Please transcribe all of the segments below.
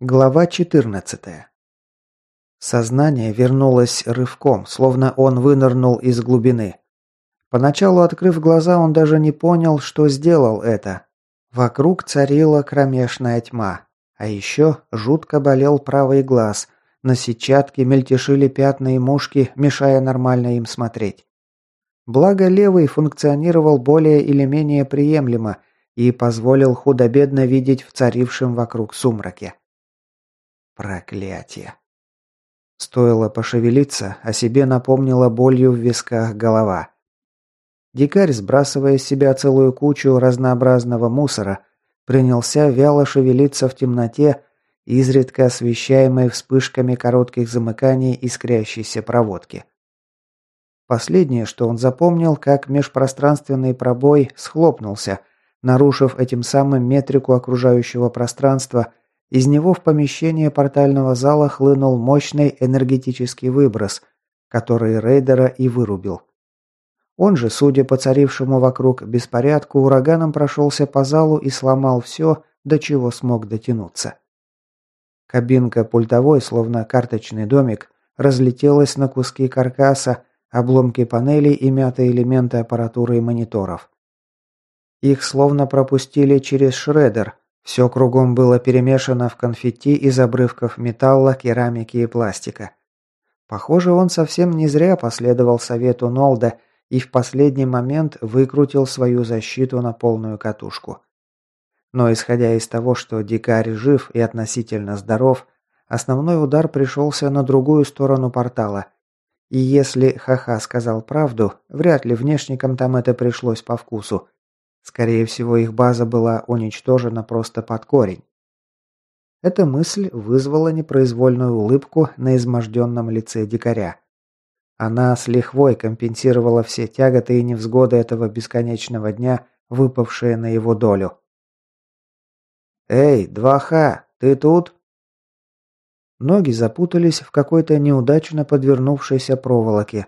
Глава 14. Сознание вернулось рывком, словно он вынырнул из глубины. Поначалу, открыв глаза, он даже не понял, что сделал это. Вокруг царила кромешная тьма. А еще жутко болел правый глаз. На сетчатке мельтешили пятна и мушки, мешая нормально им смотреть. Благо левый функционировал более или менее приемлемо и позволил худо-бедно видеть в царившем вокруг сумраке. Проклятие. Стоило пошевелиться, о себе напомнила болью в висках голова. Дикарь, сбрасывая с себя целую кучу разнообразного мусора, принялся вяло шевелиться в темноте, изредка освещаемой вспышками коротких замыканий искрящейся проводки. Последнее, что он запомнил, как межпространственный пробой схлопнулся, нарушив этим самым метрику окружающего пространства – из него в помещение портального зала хлынул мощный энергетический выброс, который рейдера и вырубил. Он же, судя по царившему вокруг беспорядку, ураганом прошелся по залу и сломал все, до чего смог дотянуться. Кабинка пультовой, словно карточный домик, разлетелась на куски каркаса, обломки панелей и мятые элементы аппаратуры и мониторов. Их словно пропустили через шредер, все кругом было перемешано в конфетти из обрывков металла, керамики и пластика. Похоже, он совсем не зря последовал совету Нолда и в последний момент выкрутил свою защиту на полную катушку. Но исходя из того, что дикарь жив и относительно здоров, основной удар пришелся на другую сторону портала. И если Хаха сказал правду, вряд ли внешникам там это пришлось по вкусу. Скорее всего, их база была уничтожена просто под корень. Эта мысль вызвала непроизвольную улыбку на изможденном лице дикаря. Она с лихвой компенсировала все тяготы и невзгоды этого бесконечного дня, выпавшие на его долю. «Эй, 2Х, ты тут?» Ноги запутались в какой-то неудачно подвернувшейся проволоке,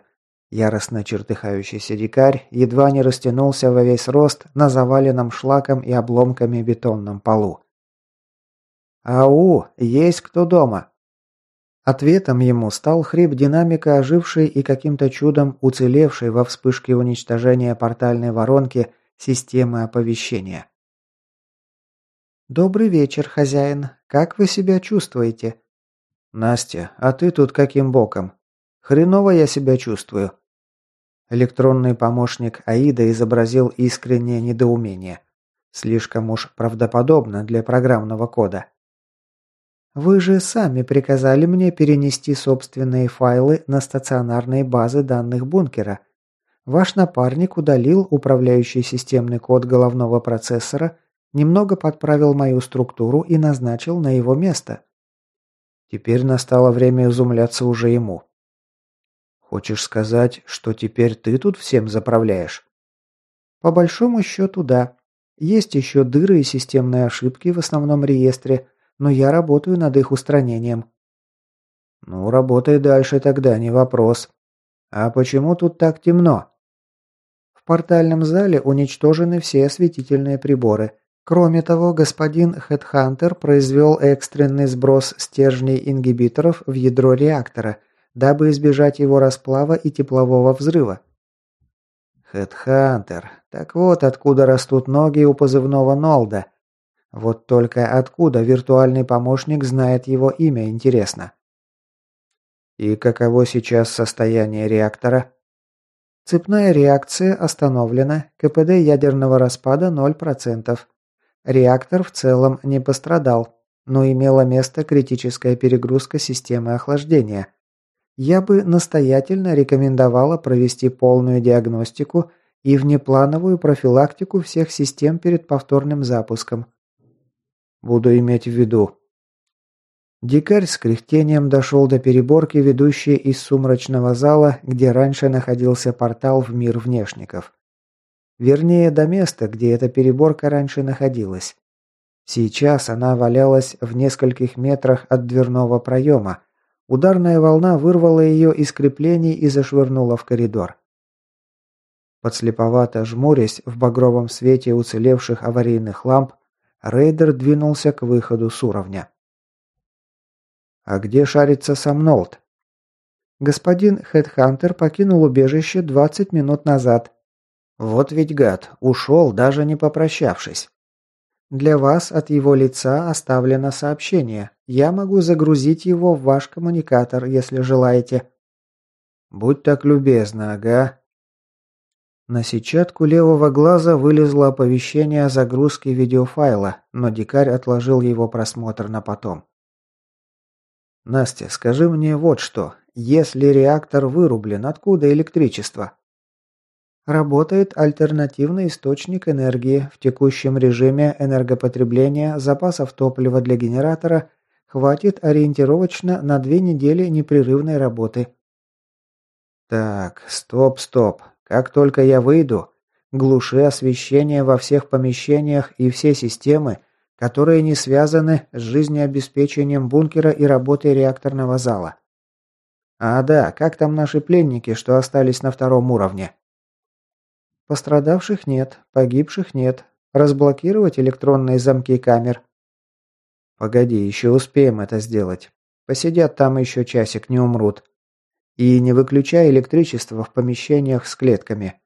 Яростно чертыхающийся дикарь едва не растянулся во весь рост на заваленном шлаком и обломками бетонном полу. «Ау, есть кто дома?» Ответом ему стал хрип динамика, оживший и каким-то чудом уцелевший во вспышке уничтожения портальной воронки системы оповещения. «Добрый вечер, хозяин. Как вы себя чувствуете?» «Настя, а ты тут каким боком?» «Хреново я себя чувствую. Электронный помощник Аида изобразил искреннее недоумение. Слишком уж правдоподобно для программного кода. «Вы же сами приказали мне перенести собственные файлы на стационарные базы данных бункера. Ваш напарник удалил управляющий системный код головного процессора, немного подправил мою структуру и назначил на его место». Теперь настало время изумляться уже ему. Хочешь сказать, что теперь ты тут всем заправляешь? По большому счету, да. Есть еще дыры и системные ошибки в основном реестре, но я работаю над их устранением. Ну, работай дальше тогда, не вопрос. А почему тут так темно? В портальном зале уничтожены все осветительные приборы. Кроме того, господин Хедхантер произвел экстренный сброс стержней ингибиторов в ядро реактора – дабы избежать его расплава и теплового взрыва. Хедхантер. Так вот откуда растут ноги у позывного Нолда. Вот только откуда виртуальный помощник знает его имя, интересно. И каково сейчас состояние реактора? Цепная реакция остановлена, КПД ядерного распада 0%. Реактор в целом не пострадал, но имела место критическая перегрузка системы охлаждения – я бы настоятельно рекомендовала провести полную диагностику и внеплановую профилактику всех систем перед повторным запуском. Буду иметь в виду. Дикарь с кряхтением дошел до переборки, ведущей из сумрачного зала, где раньше находился портал в мир внешников. Вернее, до места, где эта переборка раньше находилась. Сейчас она валялась в нескольких метрах от дверного проема, Ударная волна вырвала ее из креплений и зашвырнула в коридор. Подслеповато жмурясь в багровом свете уцелевших аварийных ламп, рейдер двинулся к выходу с уровня. А где шарится сам Нолт? Господин Хедхантер покинул убежище 20 минут назад. Вот ведь гад, ушел, даже не попрощавшись. Для вас от его лица оставлено сообщение. Я могу загрузить его в ваш коммуникатор, если желаете. Будь так любезна, ага. На сетчатку левого глаза вылезло оповещение о загрузке видеофайла, но дикарь отложил его просмотр на потом. «Настя, скажи мне вот что. Если реактор вырублен, откуда электричество?» Работает альтернативный источник энергии. В текущем режиме энергопотребления запасов топлива для генератора хватит ориентировочно на две недели непрерывной работы. Так, стоп, стоп. Как только я выйду, глуши освещение во всех помещениях и все системы, которые не связаны с жизнеобеспечением бункера и работой реакторного зала. А да, как там наши пленники, что остались на втором уровне? Пострадавших нет, погибших нет. Разблокировать электронные замки камер. Погоди, еще успеем это сделать. Посидят там еще часик, не умрут. И не выключай электричество в помещениях с клетками.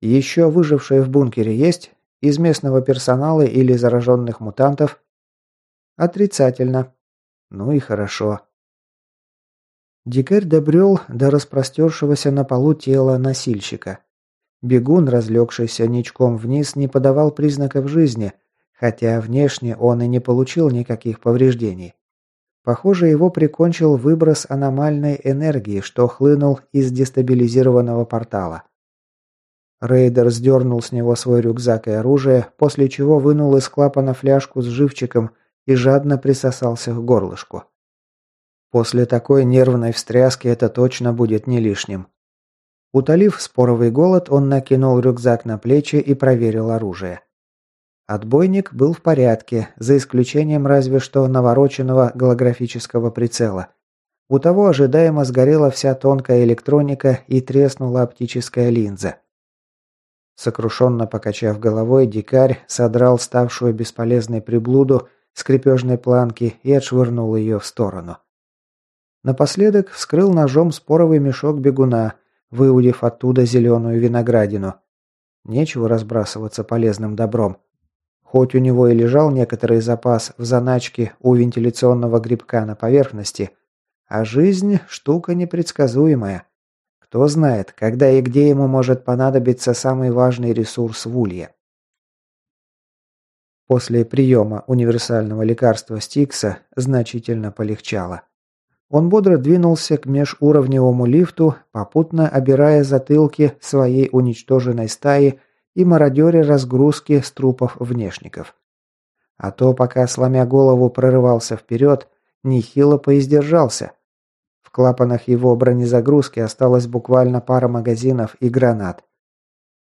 Еще выжившие в бункере есть? Из местного персонала или зараженных мутантов? Отрицательно. Ну и хорошо. Дикарь добрел до распростершегося на полу тела носильщика. Бегун, разлегшийся ничком вниз, не подавал признаков жизни, хотя внешне он и не получил никаких повреждений. Похоже, его прикончил выброс аномальной энергии, что хлынул из дестабилизированного портала. Рейдер сдернул с него свой рюкзак и оружие, после чего вынул из клапана фляжку с живчиком и жадно присосался к горлышку. После такой нервной встряски это точно будет не лишним. Утолив споровый голод, он накинул рюкзак на плечи и проверил оружие. Отбойник был в порядке, за исключением разве что навороченного голографического прицела. У того ожидаемо сгорела вся тонкая электроника и треснула оптическая линза. Сокрушенно покачав головой, дикарь содрал ставшую бесполезной приблуду с крепежной планки и отшвырнул ее в сторону. Напоследок вскрыл ножом споровый мешок бегуна – выудив оттуда зеленую виноградину. Нечего разбрасываться полезным добром. Хоть у него и лежал некоторый запас в заначке у вентиляционного грибка на поверхности, а жизнь – штука непредсказуемая. Кто знает, когда и где ему может понадобиться самый важный ресурс в улье. После приема универсального лекарства Стикса значительно полегчало. Он бодро двинулся к межуровневому лифту, попутно обирая затылки своей уничтоженной стаи и мародере разгрузки с трупов внешников. А то, пока сломя голову прорывался вперед, нехило поиздержался. В клапанах его бронезагрузки осталось буквально пара магазинов и гранат.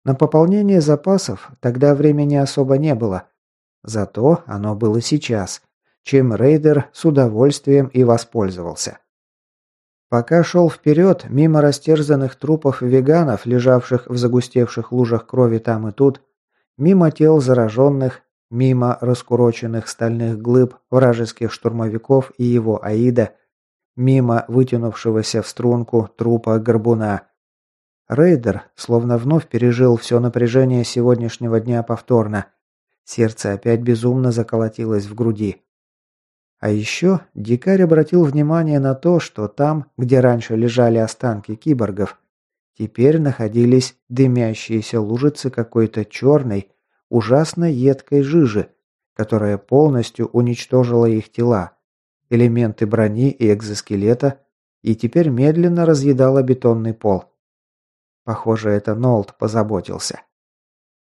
На пополнение запасов тогда времени особо не было. Зато оно было сейчас – чем рейдер с удовольствием и воспользовался. Пока шел вперед, мимо растерзанных трупов веганов, лежавших в загустевших лужах крови там и тут, мимо тел зараженных, мимо раскуроченных стальных глыб вражеских штурмовиков и его Аида, мимо вытянувшегося в струнку трупа горбуна. Рейдер словно вновь пережил все напряжение сегодняшнего дня повторно. Сердце опять безумно заколотилось в груди. А еще дикарь обратил внимание на то, что там, где раньше лежали останки киборгов, теперь находились дымящиеся лужицы какой-то черной, ужасно едкой жижи, которая полностью уничтожила их тела, элементы брони и экзоскелета, и теперь медленно разъедала бетонный пол. Похоже, это Нолт позаботился.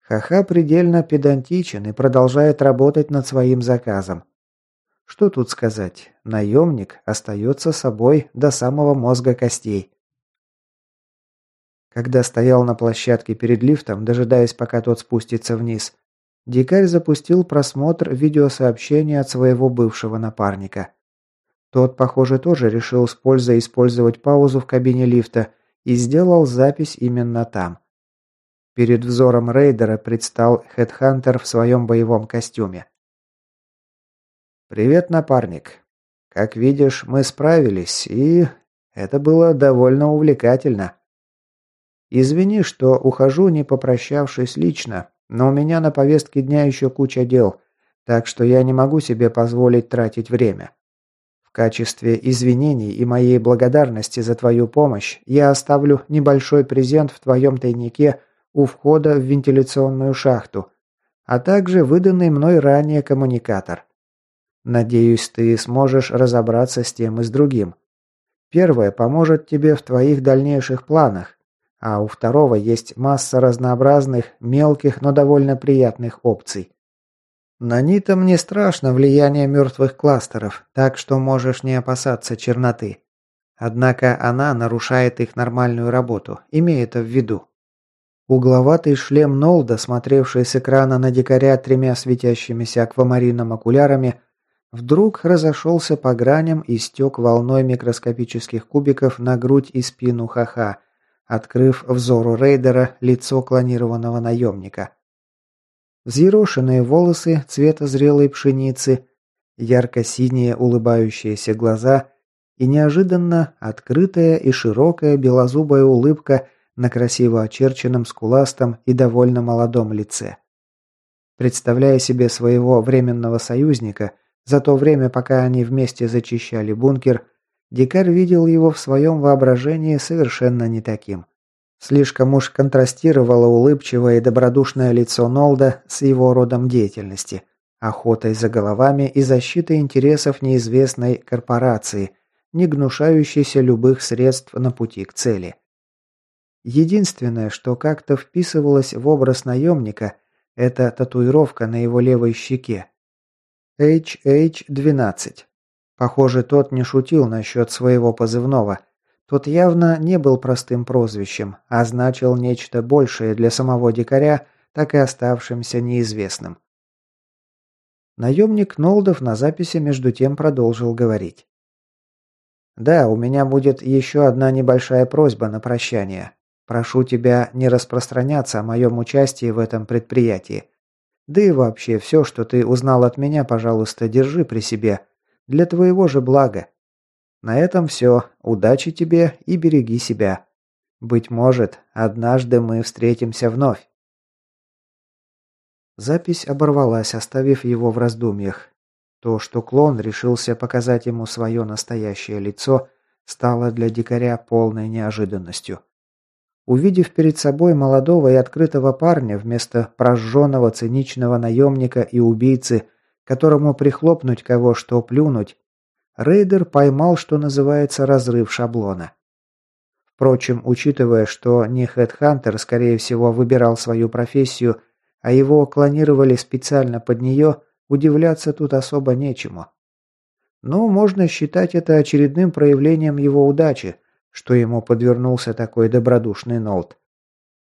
Хаха предельно педантичен и продолжает работать над своим заказом. Что тут сказать? Наемник остается собой до самого мозга костей. Когда стоял на площадке перед лифтом, дожидаясь, пока тот спустится вниз, дикарь запустил просмотр видеосообщения от своего бывшего напарника. Тот, похоже, тоже решил с пользой использовать паузу в кабине лифта и сделал запись именно там. Перед взором рейдера предстал Хедхантер в своем боевом костюме. «Привет, напарник. Как видишь, мы справились, и это было довольно увлекательно. Извини, что ухожу, не попрощавшись лично, но у меня на повестке дня еще куча дел, так что я не могу себе позволить тратить время. В качестве извинений и моей благодарности за твою помощь я оставлю небольшой презент в твоем тайнике у входа в вентиляционную шахту, а также выданный мной ранее коммуникатор. Надеюсь, ты сможешь разобраться с тем и с другим. Первое поможет тебе в твоих дальнейших планах, а у второго есть масса разнообразных, мелких, но довольно приятных опций. На Нитам не страшно влияние мертвых кластеров, так что можешь не опасаться черноты. Однако она нарушает их нормальную работу, имея это в виду. Угловатый шлем Нолда, смотревший с экрана на дикаря тремя светящимися аквамарином окулярами, вдруг разошелся по граням и стек волной микроскопических кубиков на грудь и спину Хаха, открыв взору рейдера лицо клонированного наемника. Взъерошенные волосы цвета зрелой пшеницы, ярко-синие улыбающиеся глаза и неожиданно открытая и широкая белозубая улыбка на красиво очерченном скуластом и довольно молодом лице. Представляя себе своего временного союзника, за то время, пока они вместе зачищали бункер, Дикарь видел его в своем воображении совершенно не таким. Слишком уж контрастировало улыбчивое и добродушное лицо Нолда с его родом деятельности, охотой за головами и защитой интересов неизвестной корпорации, не гнушающейся любых средств на пути к цели. Единственное, что как-то вписывалось в образ наемника, это татуировка на его левой щеке. HH-12. Похоже, тот не шутил насчет своего позывного. Тот явно не был простым прозвищем, а значил нечто большее для самого дикаря, так и оставшимся неизвестным. Наемник Нолдов на записи между тем продолжил говорить. «Да, у меня будет еще одна небольшая просьба на прощание. Прошу тебя не распространяться о моем участии в этом предприятии. Да и вообще, все, что ты узнал от меня, пожалуйста, держи при себе. Для твоего же блага. На этом все. Удачи тебе и береги себя. Быть может, однажды мы встретимся вновь. Запись оборвалась, оставив его в раздумьях. То, что клон решился показать ему свое настоящее лицо, стало для дикаря полной неожиданностью. Увидев перед собой молодого и открытого парня вместо прожженного циничного наемника и убийцы, которому прихлопнуть кого что плюнуть, рейдер поймал, что называется, разрыв шаблона. Впрочем, учитывая, что не Хедхантер, скорее всего, выбирал свою профессию, а его клонировали специально под нее, удивляться тут особо нечему. Но можно считать это очередным проявлением его удачи, что ему подвернулся такой добродушный Нолт.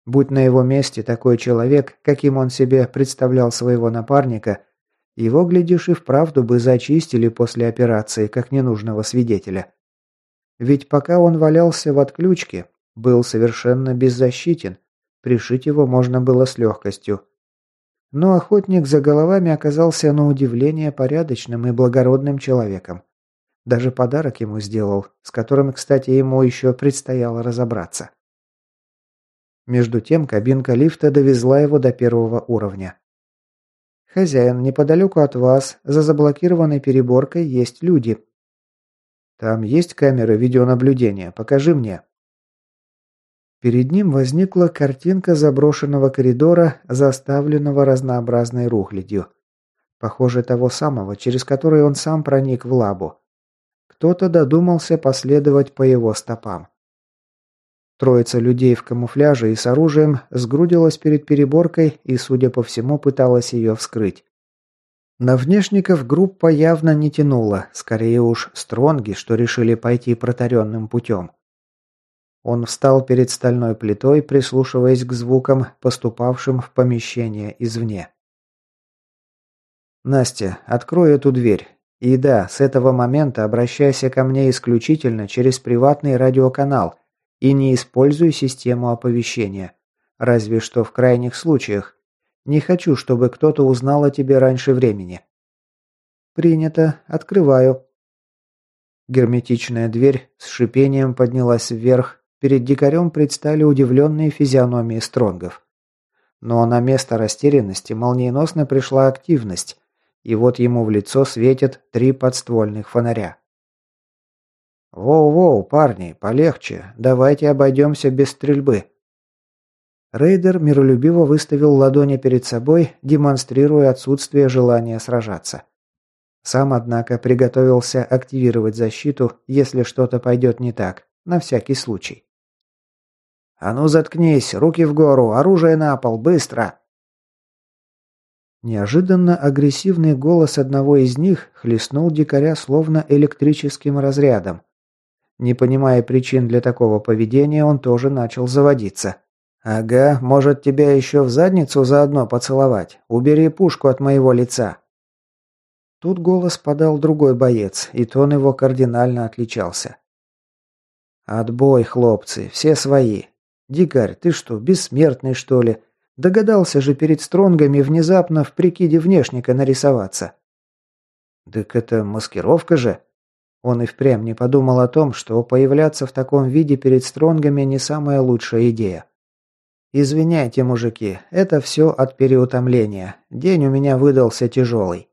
Будь на его месте такой человек, каким он себе представлял своего напарника, его, глядишь, и вправду бы зачистили после операции, как ненужного свидетеля. Ведь пока он валялся в отключке, был совершенно беззащитен, пришить его можно было с легкостью. Но охотник за головами оказался на удивление порядочным и благородным человеком. Даже подарок ему сделал, с которым, кстати, ему еще предстояло разобраться. Между тем кабинка лифта довезла его до первого уровня. «Хозяин, неподалеку от вас, за заблокированной переборкой, есть люди». «Там есть камеры видеонаблюдения, покажи мне». Перед ним возникла картинка заброшенного коридора, заставленного разнообразной рухлядью. Похоже, того самого, через который он сам проник в лабу кто-то додумался последовать по его стопам. Троица людей в камуфляже и с оружием сгрудилась перед переборкой и, судя по всему, пыталась ее вскрыть. На внешников группа явно не тянула, скорее уж стронги, что решили пойти протаренным путем. Он встал перед стальной плитой, прислушиваясь к звукам, поступавшим в помещение извне. «Настя, открой эту дверь. И да, с этого момента обращайся ко мне исключительно через приватный радиоканал и не используй систему оповещения. Разве что в крайних случаях. Не хочу, чтобы кто-то узнал о тебе раньше времени. Принято. Открываю. Герметичная дверь с шипением поднялась вверх, перед дикарем предстали удивленные физиономии стронгов. Но на место растерянности молниеносно пришла активность, и вот ему в лицо светят три подствольных фонаря. «Воу-воу, парни, полегче, давайте обойдемся без стрельбы». Рейдер миролюбиво выставил ладони перед собой, демонстрируя отсутствие желания сражаться. Сам, однако, приготовился активировать защиту, если что-то пойдет не так, на всякий случай. «А ну заткнись, руки в гору, оружие на пол, быстро!» Неожиданно агрессивный голос одного из них хлестнул дикаря словно электрическим разрядом. Не понимая причин для такого поведения, он тоже начал заводиться. «Ага, может тебя еще в задницу заодно поцеловать? Убери пушку от моего лица!» Тут голос подал другой боец, и тон его кардинально отличался. «Отбой, хлопцы, все свои. Дикарь, ты что, бессмертный, что ли? Догадался же перед стронгами внезапно в прикиде внешника нарисоваться». «Так это маскировка же?» Он и впрямь не подумал о том, что появляться в таком виде перед стронгами не самая лучшая идея. «Извиняйте, мужики, это все от переутомления. День у меня выдался тяжелый».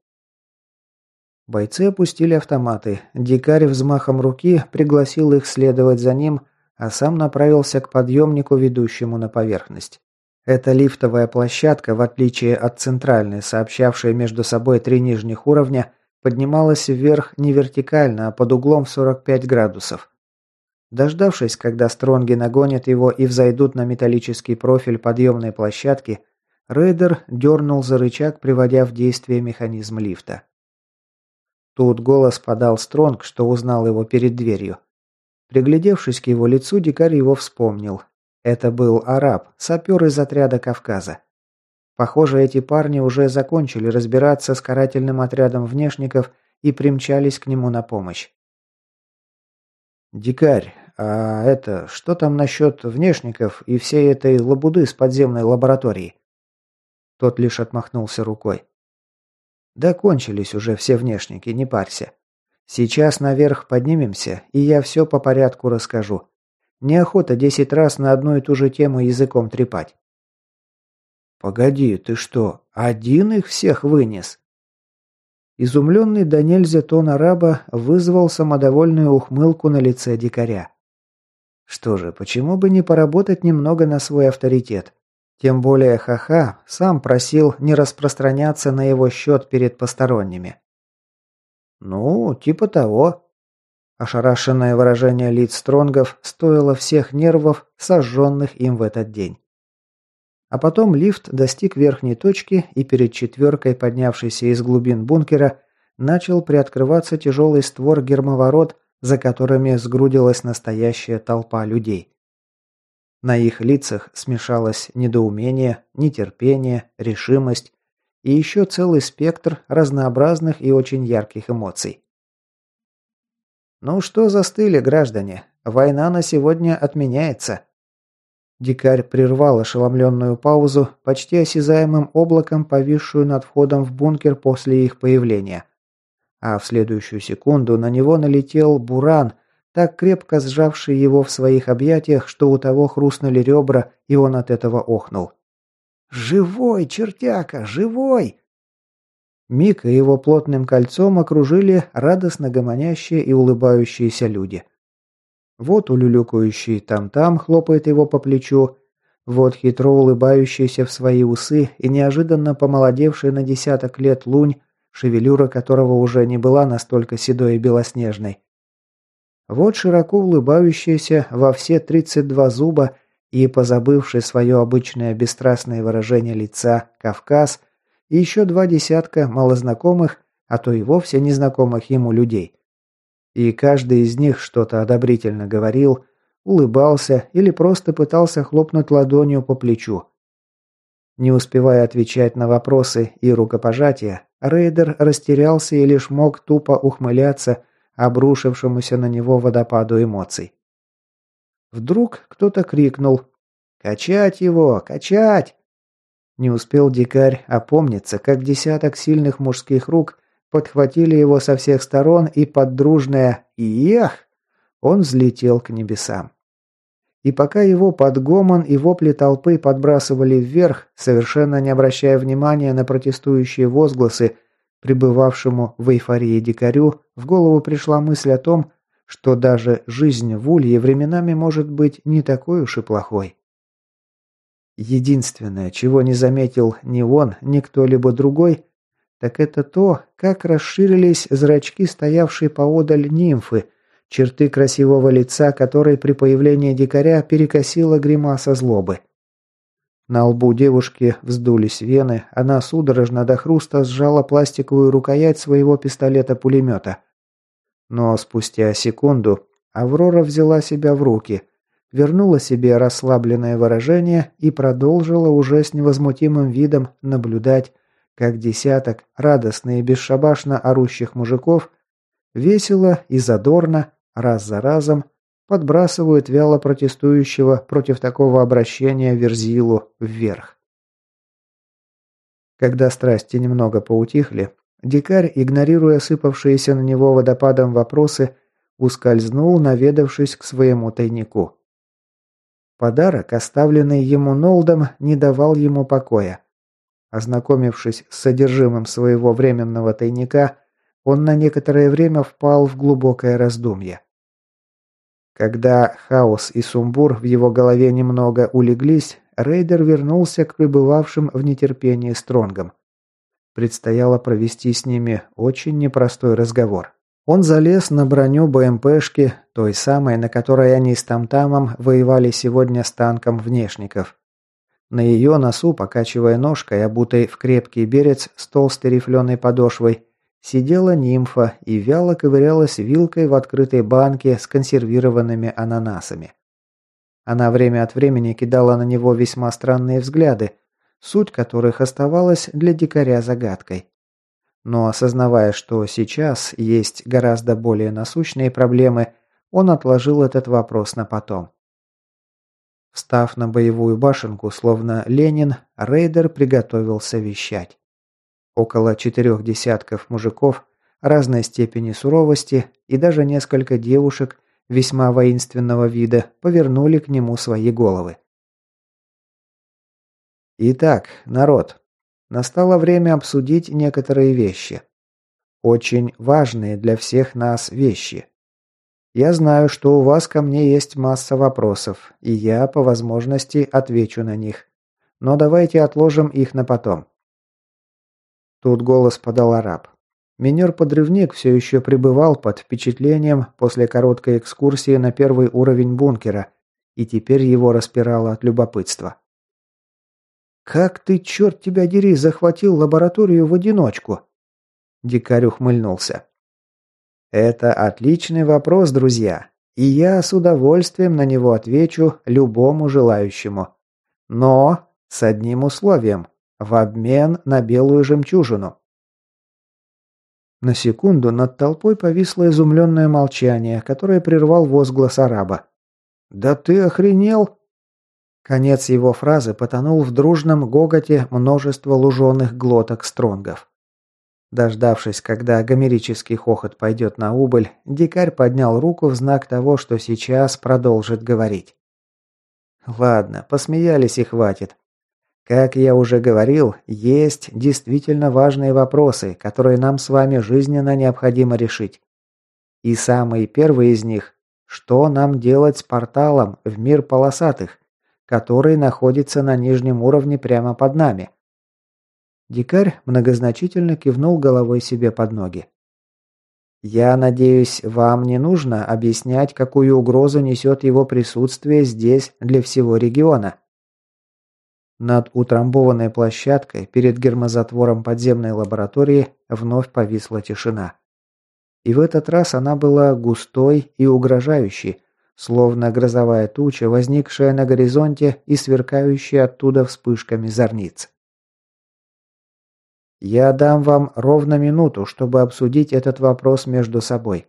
Бойцы опустили автоматы. Дикарь взмахом руки пригласил их следовать за ним, а сам направился к подъемнику, ведущему на поверхность. Эта лифтовая площадка, в отличие от центральной, сообщавшей между собой три нижних уровня, поднималась вверх не вертикально, а под углом в 45 градусов. Дождавшись, когда стронги нагонят его и взойдут на металлический профиль подъемной площадки, рейдер дернул за рычаг, приводя в действие механизм лифта. Тут голос подал Стронг, что узнал его перед дверью. Приглядевшись к его лицу, дикарь его вспомнил. Это был араб, сапер из отряда Кавказа. Похоже, эти парни уже закончили разбираться с карательным отрядом внешников и примчались к нему на помощь. «Дикарь, а это, что там насчет внешников и всей этой лабуды с подземной лаборатории?» Тот лишь отмахнулся рукой. Да кончились уже все внешники, не парься. Сейчас наверх поднимемся, и я все по порядку расскажу. Неохота десять раз на одну и ту же тему языком трепать. Погоди, ты что, один их всех вынес? Изумленный до нельзя тон араба вызвал самодовольную ухмылку на лице дикаря. Что же, почему бы не поработать немного на свой авторитет? Тем более Хаха сам просил не распространяться на его счет перед посторонними. «Ну, типа того». Ошарашенное выражение лиц Стронгов стоило всех нервов, сожженных им в этот день. А потом лифт достиг верхней точки, и перед четверкой, поднявшейся из глубин бункера, начал приоткрываться тяжелый створ гермоворот, за которыми сгрудилась настоящая толпа людей. На их лицах смешалось недоумение, нетерпение, решимость и еще целый спектр разнообразных и очень ярких эмоций. «Ну что застыли, граждане? Война на сегодня отменяется». Дикарь прервал ошеломленную паузу, почти осязаемым облаком, повисшую над входом в бункер после их появления. А в следующую секунду на него налетел буран – так крепко сжавший его в своих объятиях, что у того хрустнули ребра, и он от этого охнул. «Живой, чертяка, живой!» Мик и его плотным кольцом окружили радостно гомонящие и улыбающиеся люди. Вот улюлюкающий там-там хлопает его по плечу, вот хитро улыбающийся в свои усы и неожиданно помолодевший на десяток лет лунь, шевелюра которого уже не была настолько седой и белоснежной. Вот широко улыбающаяся во все 32 зуба и позабывший свое обычное бесстрастное выражение лица Кавказ и еще два десятка малознакомых, а то и вовсе незнакомых ему людей. И каждый из них что-то одобрительно говорил, улыбался или просто пытался хлопнуть ладонью по плечу. Не успевая отвечать на вопросы и рукопожатия, рейдер растерялся и лишь мог тупо ухмыляться – обрушившемуся на него водопаду эмоций. Вдруг кто-то крикнул «Качать его! Качать!» Не успел дикарь опомниться, как десяток сильных мужских рук подхватили его со всех сторон и под дружное и эх! Он взлетел к небесам. И пока его подгомон и вопли толпы подбрасывали вверх, совершенно не обращая внимания на протестующие возгласы, пребывавшему в эйфории дикарю, в голову пришла мысль о том, что даже жизнь в улье временами может быть не такой уж и плохой. Единственное, чего не заметил ни он, ни кто-либо другой, так это то, как расширились зрачки стоявшей поодаль нимфы, черты красивого лица, которой при появлении дикаря перекосила гримаса злобы. На лбу девушки вздулись вены, она судорожно до хруста сжала пластиковую рукоять своего пистолета-пулемета. Но спустя секунду Аврора взяла себя в руки, вернула себе расслабленное выражение и продолжила уже с невозмутимым видом наблюдать, как десяток радостно и бесшабашно орущих мужиков весело и задорно раз за разом подбрасывают вяло протестующего против такого обращения Верзилу вверх. Когда страсти немного поутихли, дикарь, игнорируя сыпавшиеся на него водопадом вопросы, ускользнул, наведавшись к своему тайнику. Подарок, оставленный ему Нолдом, не давал ему покоя. Ознакомившись с содержимым своего временного тайника, он на некоторое время впал в глубокое раздумье. Когда хаос и сумбур в его голове немного улеглись, рейдер вернулся к пребывавшим в нетерпении стронгам. Предстояло провести с ними очень непростой разговор. Он залез на броню БМПшки, той самой, на которой они с Тамтамом воевали сегодня с танком внешников. На ее носу, покачивая ножкой, обутой в крепкий берец с толстой рифленой подошвой, сидела нимфа и вяло ковырялась вилкой в открытой банке с консервированными ананасами. Она время от времени кидала на него весьма странные взгляды, суть которых оставалась для дикаря загадкой. Но осознавая, что сейчас есть гораздо более насущные проблемы, он отложил этот вопрос на потом. Встав на боевую башенку, словно Ленин, рейдер приготовился вещать. Около четырех десятков мужиков разной степени суровости и даже несколько девушек весьма воинственного вида повернули к нему свои головы. Итак, народ, настало время обсудить некоторые вещи. Очень важные для всех нас вещи. Я знаю, что у вас ко мне есть масса вопросов, и я, по возможности, отвечу на них. Но давайте отложим их на потом. Тут голос подал араб. Минер-подрывник все еще пребывал под впечатлением после короткой экскурсии на первый уровень бункера, и теперь его распирало от любопытства. «Как ты, черт тебя дери, захватил лабораторию в одиночку?» Дикарь ухмыльнулся. «Это отличный вопрос, друзья, и я с удовольствием на него отвечу любому желающему. Но с одним условием. В обмен на белую жемчужину. На секунду над толпой повисло изумленное молчание, которое прервал возглас араба. «Да ты охренел!» Конец его фразы потонул в дружном гоготе множества луженых глоток стронгов. Дождавшись, когда гомерический хохот пойдет на убыль, дикарь поднял руку в знак того, что сейчас продолжит говорить. «Ладно, посмеялись и хватит. Как я уже говорил, есть действительно важные вопросы, которые нам с вами жизненно необходимо решить. И самый первый из них – что нам делать с порталом в мир полосатых, который находится на нижнем уровне прямо под нами? Дикарь многозначительно кивнул головой себе под ноги. Я надеюсь, вам не нужно объяснять, какую угрозу несет его присутствие здесь для всего региона. Над утрамбованной площадкой перед гермозатвором подземной лаборатории вновь повисла тишина. И в этот раз она была густой и угрожающей, словно грозовая туча, возникшая на горизонте и сверкающая оттуда вспышками зорниц. «Я дам вам ровно минуту, чтобы обсудить этот вопрос между собой.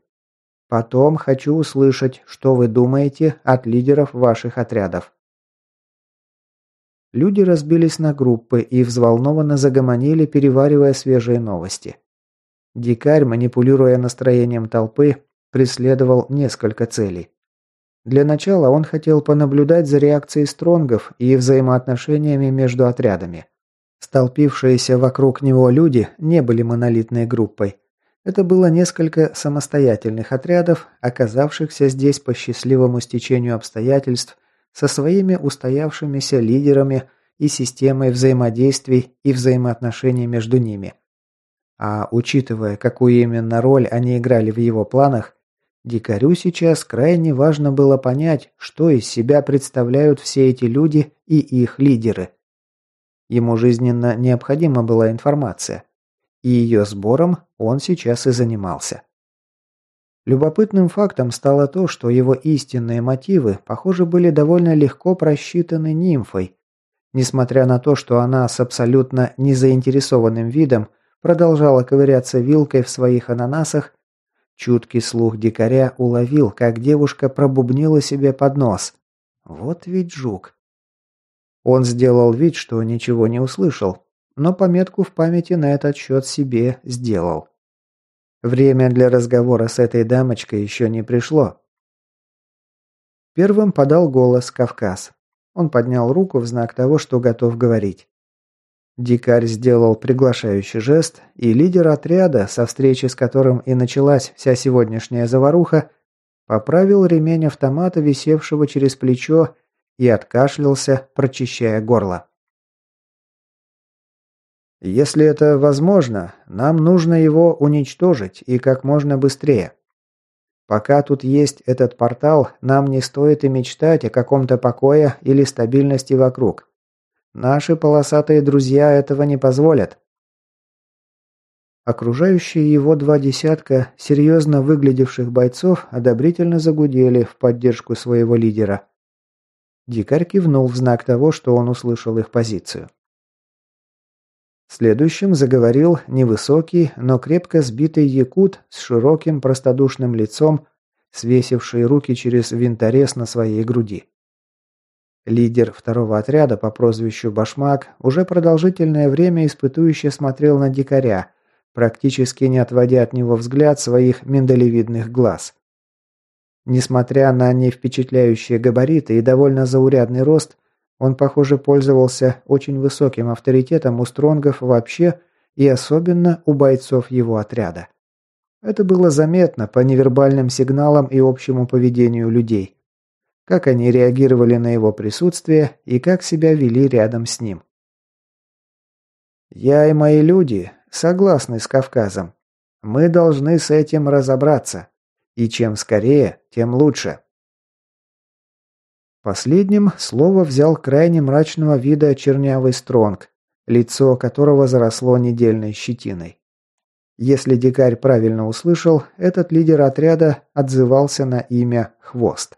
Потом хочу услышать, что вы думаете от лидеров ваших отрядов. Люди разбились на группы и взволнованно загомонили, переваривая свежие новости. Дикарь, манипулируя настроением толпы, преследовал несколько целей. Для начала он хотел понаблюдать за реакцией стронгов и взаимоотношениями между отрядами. Столпившиеся вокруг него люди не были монолитной группой. Это было несколько самостоятельных отрядов, оказавшихся здесь по счастливому стечению обстоятельств со своими устоявшимися лидерами и системой взаимодействий и взаимоотношений между ними. А учитывая, какую именно роль они играли в его планах, Дикарю сейчас крайне важно было понять, что из себя представляют все эти люди и их лидеры. Ему жизненно необходима была информация, и ее сбором он сейчас и занимался. Любопытным фактом стало то, что его истинные мотивы, похоже, были довольно легко просчитаны нимфой, несмотря на то, что она с абсолютно незаинтересованным видом продолжала ковыряться вилкой в своих ананасах Чуткий слух дикаря уловил, как девушка пробубнила себе под нос. Вот ведь жук. Он сделал вид, что ничего не услышал, но пометку в памяти на этот счет себе сделал. Время для разговора с этой дамочкой еще не пришло. Первым подал голос Кавказ. Он поднял руку в знак того, что готов говорить. Дикарь сделал приглашающий жест, и лидер отряда, со встречи с которым и началась вся сегодняшняя заваруха, поправил ремень автомата, висевшего через плечо, и откашлялся, прочищая горло. «Если это возможно, нам нужно его уничтожить и как можно быстрее. Пока тут есть этот портал, нам не стоит и мечтать о каком-то покое или стабильности вокруг. Наши полосатые друзья этого не позволят. Окружающие его два десятка серьезно выглядевших бойцов одобрительно загудели в поддержку своего лидера. Дикарь кивнул в знак того, что он услышал их позицию. Следующим заговорил невысокий, но крепко сбитый якут с широким простодушным лицом, свесивший руки через винторез на своей груди. Лидер второго отряда по прозвищу Башмак уже продолжительное время испытующе смотрел на дикаря, практически не отводя от него взгляд своих миндалевидных глаз. Несмотря на невпечатляющие габариты и довольно заурядный рост, он, похоже, пользовался очень высоким авторитетом у стронгов вообще и особенно у бойцов его отряда. Это было заметно по невербальным сигналам и общему поведению людей как они реагировали на его присутствие и как себя вели рядом с ним. «Я и мои люди согласны с Кавказом. Мы должны с этим разобраться. И чем скорее, тем лучше». Последним слово взял крайне мрачного вида чернявый Стронг, лицо которого заросло недельной щетиной. Если дикарь правильно услышал, этот лидер отряда отзывался на имя Хвост.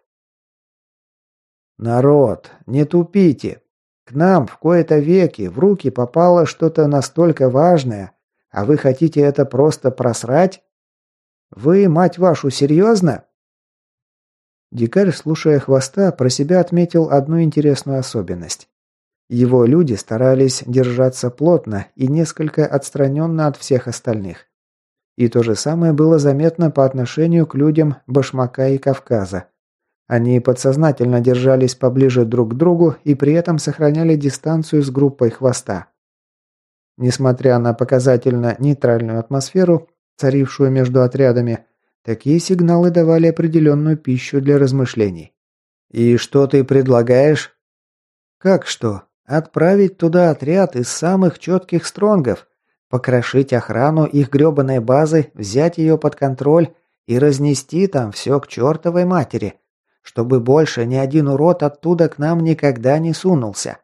«Народ, не тупите. К нам в кои-то веки в руки попало что-то настолько важное, а вы хотите это просто просрать? Вы, мать вашу, серьезно?» Дикарь, слушая хвоста, про себя отметил одну интересную особенность. Его люди старались держаться плотно и несколько отстраненно от всех остальных. И то же самое было заметно по отношению к людям Башмака и Кавказа. Они подсознательно держались поближе друг к другу и при этом сохраняли дистанцию с группой хвоста. Несмотря на показательно нейтральную атмосферу, царившую между отрядами, такие сигналы давали определенную пищу для размышлений. «И что ты предлагаешь?» «Как что? Отправить туда отряд из самых четких стронгов, покрошить охрану их гребаной базы, взять ее под контроль и разнести там все к чертовой матери чтобы больше ни один урод оттуда к нам никогда не сунулся.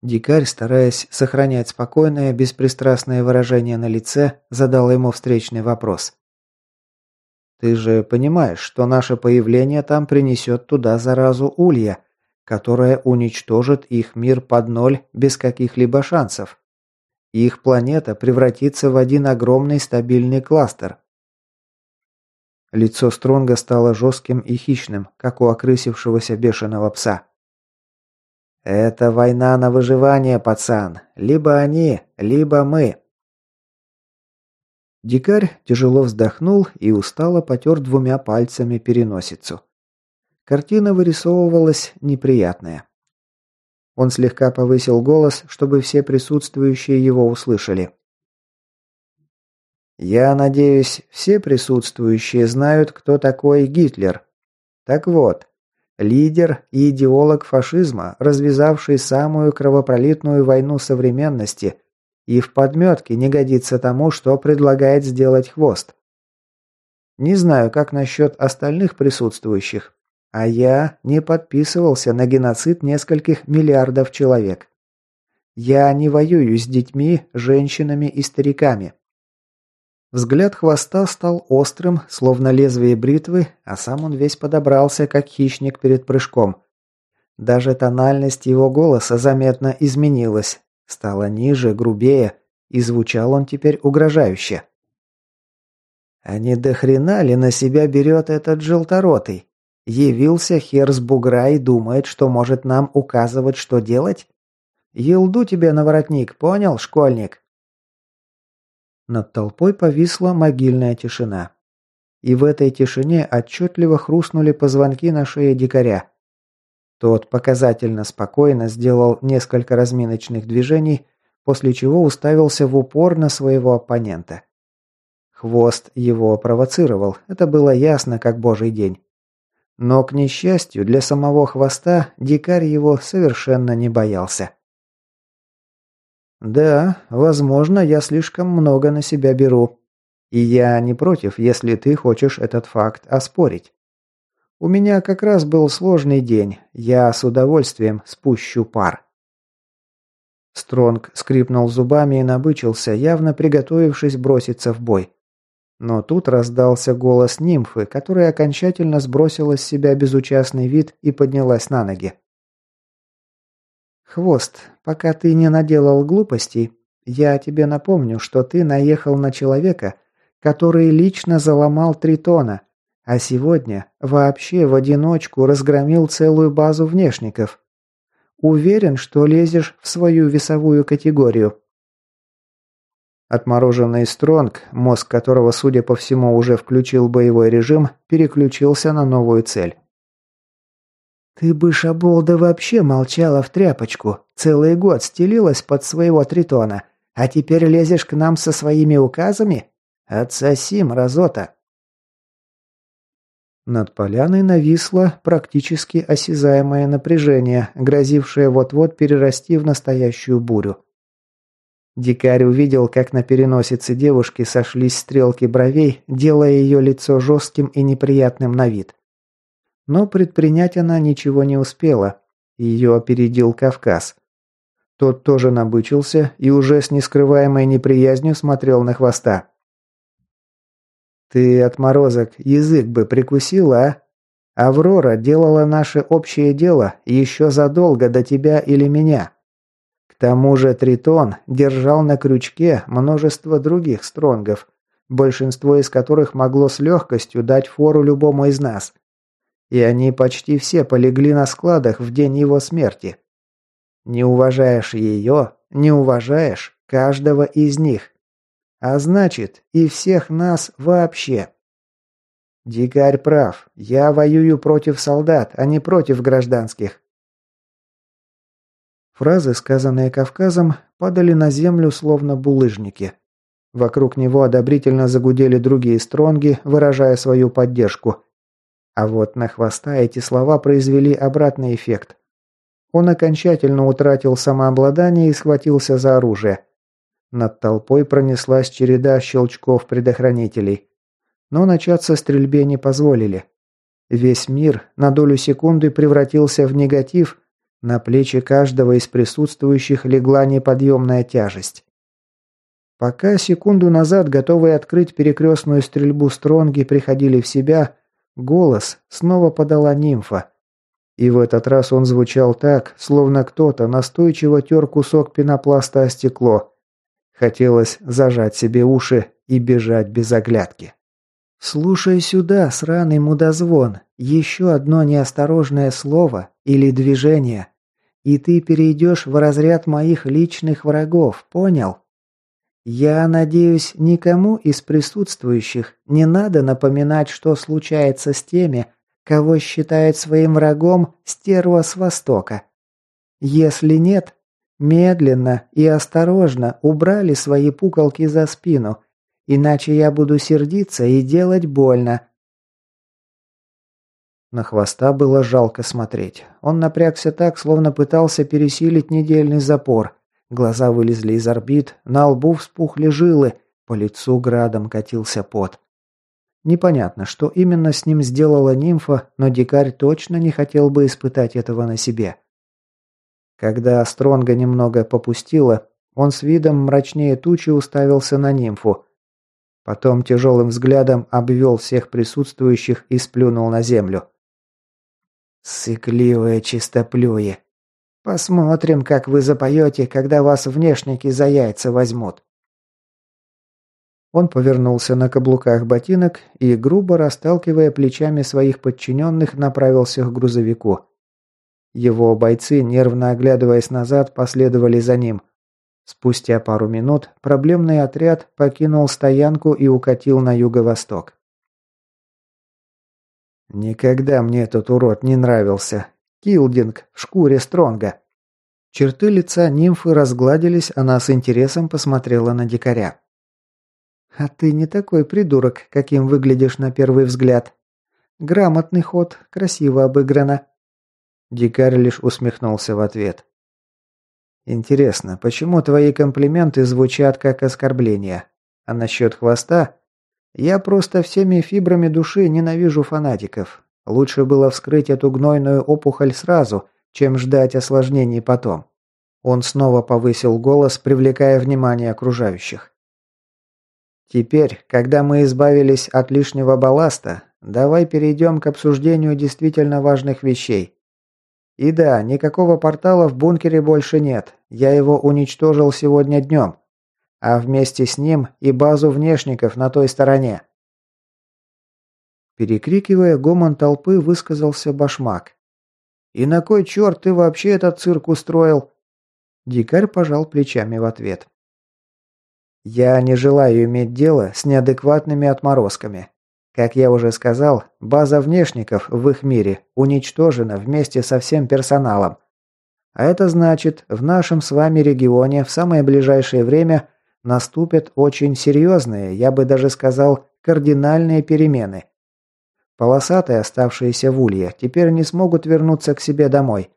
Дикарь, стараясь сохранять спокойное, беспристрастное выражение на лице, задал ему встречный вопрос. «Ты же понимаешь, что наше появление там принесет туда заразу Улья, которая уничтожит их мир под ноль без каких-либо шансов. Их планета превратится в один огромный стабильный кластер, Лицо Стронга стало жестким и хищным, как у окрысившегося бешеного пса. «Это война на выживание, пацан. Либо они, либо мы. Дикарь тяжело вздохнул и устало потер двумя пальцами переносицу. Картина вырисовывалась неприятная. Он слегка повысил голос, чтобы все присутствующие его услышали. «Я надеюсь, все присутствующие знают, кто такой Гитлер. Так вот, лидер и идеолог фашизма, развязавший самую кровопролитную войну современности – и в подметке не годится тому, что предлагает сделать хвост. Не знаю, как насчет остальных присутствующих, а я не подписывался на геноцид нескольких миллиардов человек. Я не воюю с детьми, женщинами и стариками. Взгляд хвоста стал острым, словно лезвие бритвы, а сам он весь подобрался, как хищник перед прыжком. Даже тональность его голоса заметно изменилась, Стало ниже, грубее, и звучал он теперь угрожающе. «А не до хрена ли на себя берет этот желторотый? Явился хер с бугра и думает, что может нам указывать, что делать? Елду тебе на воротник, понял, школьник?» Над толпой повисла могильная тишина. И в этой тишине отчетливо хрустнули позвонки на шее дикаря. Тот показательно спокойно сделал несколько разминочных движений, после чего уставился в упор на своего оппонента. Хвост его провоцировал, это было ясно, как божий день. Но, к несчастью, для самого хвоста дикарь его совершенно не боялся. «Да, возможно, я слишком много на себя беру. И я не против, если ты хочешь этот факт оспорить. У меня как раз был сложный день. Я с удовольствием спущу пар. Стронг скрипнул зубами и набычился, явно приготовившись броситься в бой. Но тут раздался голос нимфы, которая окончательно сбросила с себя безучастный вид и поднялась на ноги. «Хвост, пока ты не наделал глупостей, я тебе напомню, что ты наехал на человека, который лично заломал Тритона, а сегодня вообще в одиночку разгромил целую базу внешников. Уверен, что лезешь в свою весовую категорию. Отмороженный Стронг, мозг которого, судя по всему, уже включил боевой режим, переключился на новую цель. «Ты бы, Шаболда, вообще молчала в тряпочку. Целый год стелилась под своего тритона, а теперь лезешь к нам со своими указами? Отсоси, мразота!» Над поляной нависло практически осязаемое напряжение, грозившее вот-вот перерасти в настоящую бурю. Дикарь увидел, как на переносице девушки сошлись стрелки бровей, делая ее лицо жестким и неприятным на вид. Но предпринять она ничего не успела. Ее опередил Кавказ. Тот тоже набычился и уже с нескрываемой неприязнью смотрел на хвоста. «Ты, отморозок, язык бы прикусила, а? Аврора делала наше общее дело еще задолго до тебя или меня. К тому же Тритон держал на крючке множество других стронгов, большинство из которых могло с легкостью дать фору любому из нас. И они почти все полегли на складах в день его смерти. Не уважаешь ее, не уважаешь каждого из них. А значит, и всех нас вообще. Дикарь прав. Я воюю против солдат, а не против гражданских. Фразы, сказанные Кавказом, падали на землю словно булыжники. Вокруг него одобрительно загудели другие стронги, выражая свою поддержку. А вот на хвоста эти слова произвели обратный эффект. Он окончательно утратил самообладание и схватился за оружие. Над толпой пронеслась череда щелчков предохранителей. Но начаться стрельбе не позволили. Весь мир на долю секунды превратился в негатив, на плечи каждого из присутствующих легла неподъемная тяжесть. Пока секунду назад готовые открыть перекрестную стрельбу стронги приходили в себя, голос снова подала нимфа. И в этот раз он звучал так, словно кто-то настойчиво тер кусок пенопласта о стекло. Хотелось зажать себе уши и бежать без оглядки. «Слушай сюда, сраный мудозвон, еще одно неосторожное слово или движение, и ты перейдешь в разряд моих личных врагов, понял? Я надеюсь, никому из присутствующих не надо напоминать, что случается с теми, кого считает своим врагом стерва с Востока. Если нет, медленно и осторожно убрали свои пуколки за спину, иначе я буду сердиться и делать больно. На хвоста было жалко смотреть. Он напрягся так, словно пытался пересилить недельный запор. Глаза вылезли из орбит, на лбу вспухли жилы, по лицу градом катился пот. Непонятно, что именно с ним сделала нимфа, но дикарь точно не хотел бы испытать этого на себе. Когда Стронга немного попустила, он с видом мрачнее тучи уставился на нимфу. Потом тяжелым взглядом обвел всех присутствующих и сплюнул на землю. «Сыкливые чистоплюи! Посмотрим, как вы запоете, когда вас внешники за яйца возьмут!» Он повернулся на каблуках ботинок и, грубо расталкивая плечами своих подчиненных, направился к грузовику. Его бойцы, нервно оглядываясь назад, последовали за ним. Спустя пару минут проблемный отряд покинул стоянку и укатил на юго-восток. «Никогда мне этот урод не нравился. Килдинг в шкуре Стронга». Черты лица нимфы разгладились, она с интересом посмотрела на дикаря. «А ты не такой придурок, каким выглядишь на первый взгляд. Грамотный ход, красиво обыграно». Дикарь лишь усмехнулся в ответ. «Интересно, почему твои комплименты звучат как оскорбления? А насчет хвоста? Я просто всеми фибрами души ненавижу фанатиков. Лучше было вскрыть эту гнойную опухоль сразу, чем ждать осложнений потом». Он снова повысил голос, привлекая внимание окружающих. Теперь, когда мы избавились от лишнего балласта, давай перейдем к обсуждению действительно важных вещей. И да, никакого портала в бункере больше нет. Я его уничтожил сегодня днем. А вместе с ним и базу внешников на той стороне. Перекрикивая гомон толпы, высказался Башмак. «И на кой черт ты вообще этот цирк устроил?» Дикарь пожал плечами в ответ. Я не желаю иметь дело с неадекватными отморозками. Как я уже сказал, база внешников в их мире уничтожена вместе со всем персоналом. А это значит, в нашем с вами регионе в самое ближайшее время наступят очень серьезные, я бы даже сказал, кардинальные перемены. Полосатые, оставшиеся в Улье, теперь не смогут вернуться к себе домой.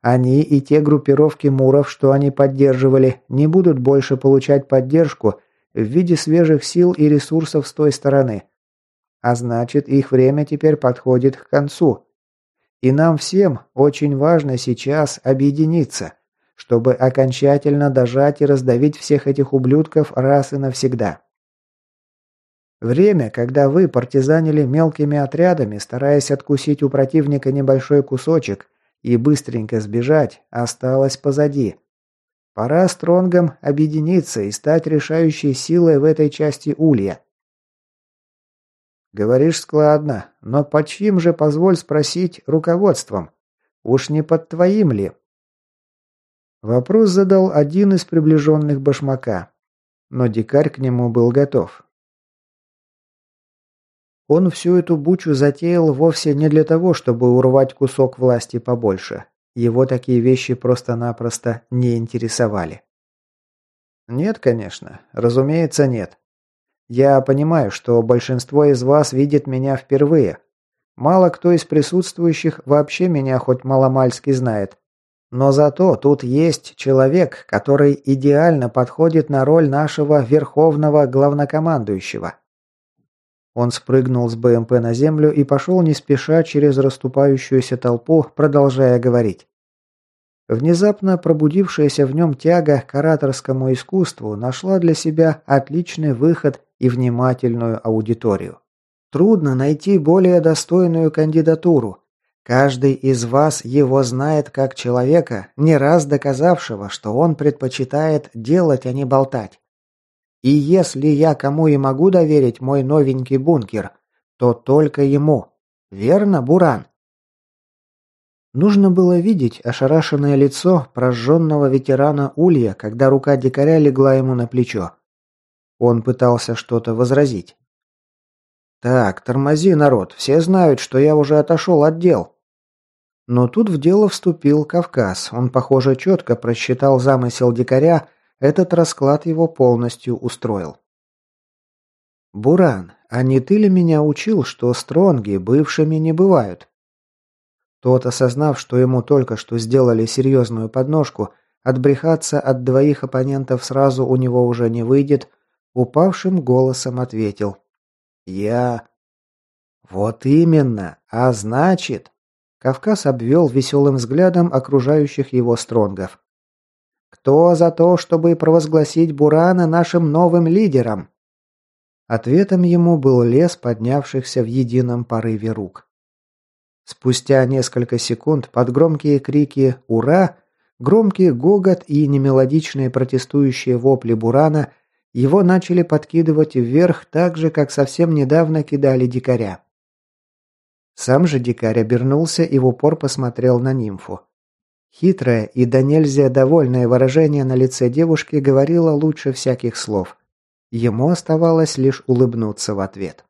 Они и те группировки муров, что они поддерживали, не будут больше получать поддержку в виде свежих сил и ресурсов с той стороны. А значит, их время теперь подходит к концу. И нам всем очень важно сейчас объединиться, чтобы окончательно дожать и раздавить всех этих ублюдков раз и навсегда. Время, когда вы партизанили мелкими отрядами, стараясь откусить у противника небольшой кусочек – и быстренько сбежать осталось позади. Пора Стронгам объединиться и стать решающей силой в этой части Улья. Говоришь складно, но под чьим же, позволь спросить, руководством? Уж не под твоим ли? Вопрос задал один из приближенных башмака, но дикарь к нему был готов. Он всю эту бучу затеял вовсе не для того, чтобы урвать кусок власти побольше. Его такие вещи просто-напросто не интересовали. Нет, конечно. Разумеется, нет. Я понимаю, что большинство из вас видит меня впервые. Мало кто из присутствующих вообще меня хоть маломальски знает. Но зато тут есть человек, который идеально подходит на роль нашего верховного главнокомандующего. Он спрыгнул с БМП на землю и пошел не спеша через расступающуюся толпу, продолжая говорить. Внезапно пробудившаяся в нем тяга к ораторскому искусству нашла для себя отличный выход и внимательную аудиторию. Трудно найти более достойную кандидатуру. Каждый из вас его знает как человека, не раз доказавшего, что он предпочитает делать, а не болтать. И если я кому и могу доверить мой новенький бункер, то только ему. Верно, Буран? Нужно было видеть ошарашенное лицо прожженного ветерана Улья, когда рука дикаря легла ему на плечо. Он пытался что-то возразить. «Так, тормози, народ, все знают, что я уже отошел от дел». Но тут в дело вступил Кавказ. Он, похоже, четко просчитал замысел дикаря, этот расклад его полностью устроил. «Буран, а не ты ли меня учил, что стронги бывшими не бывают?» Тот, осознав, что ему только что сделали серьезную подножку, отбрехаться от двоих оппонентов сразу у него уже не выйдет, упавшим голосом ответил. «Я...» «Вот именно. А значит...» Кавказ обвел веселым взглядом окружающих его стронгов. «Кто за то, чтобы провозгласить Бурана нашим новым лидером?» Ответом ему был лес поднявшихся в едином порыве рук. Спустя несколько секунд под громкие крики «Ура!», громкий гогот и немелодичные протестующие вопли Бурана его начали подкидывать вверх так же, как совсем недавно кидали дикаря. Сам же дикарь обернулся и в упор посмотрел на нимфу. Хитрое и до нельзя довольное выражение на лице девушки говорило лучше всяких слов. Ему оставалось лишь улыбнуться в ответ.